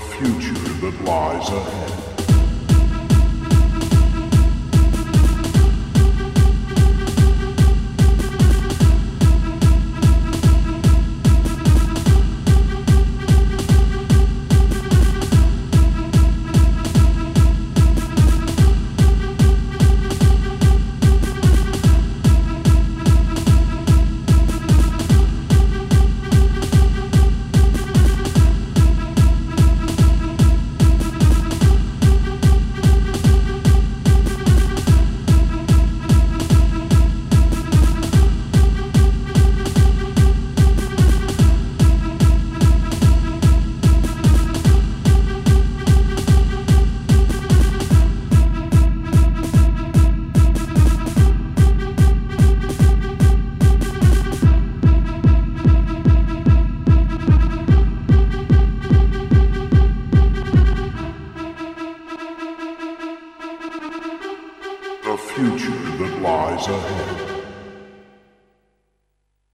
future that lies ahead. The future that lies ahead.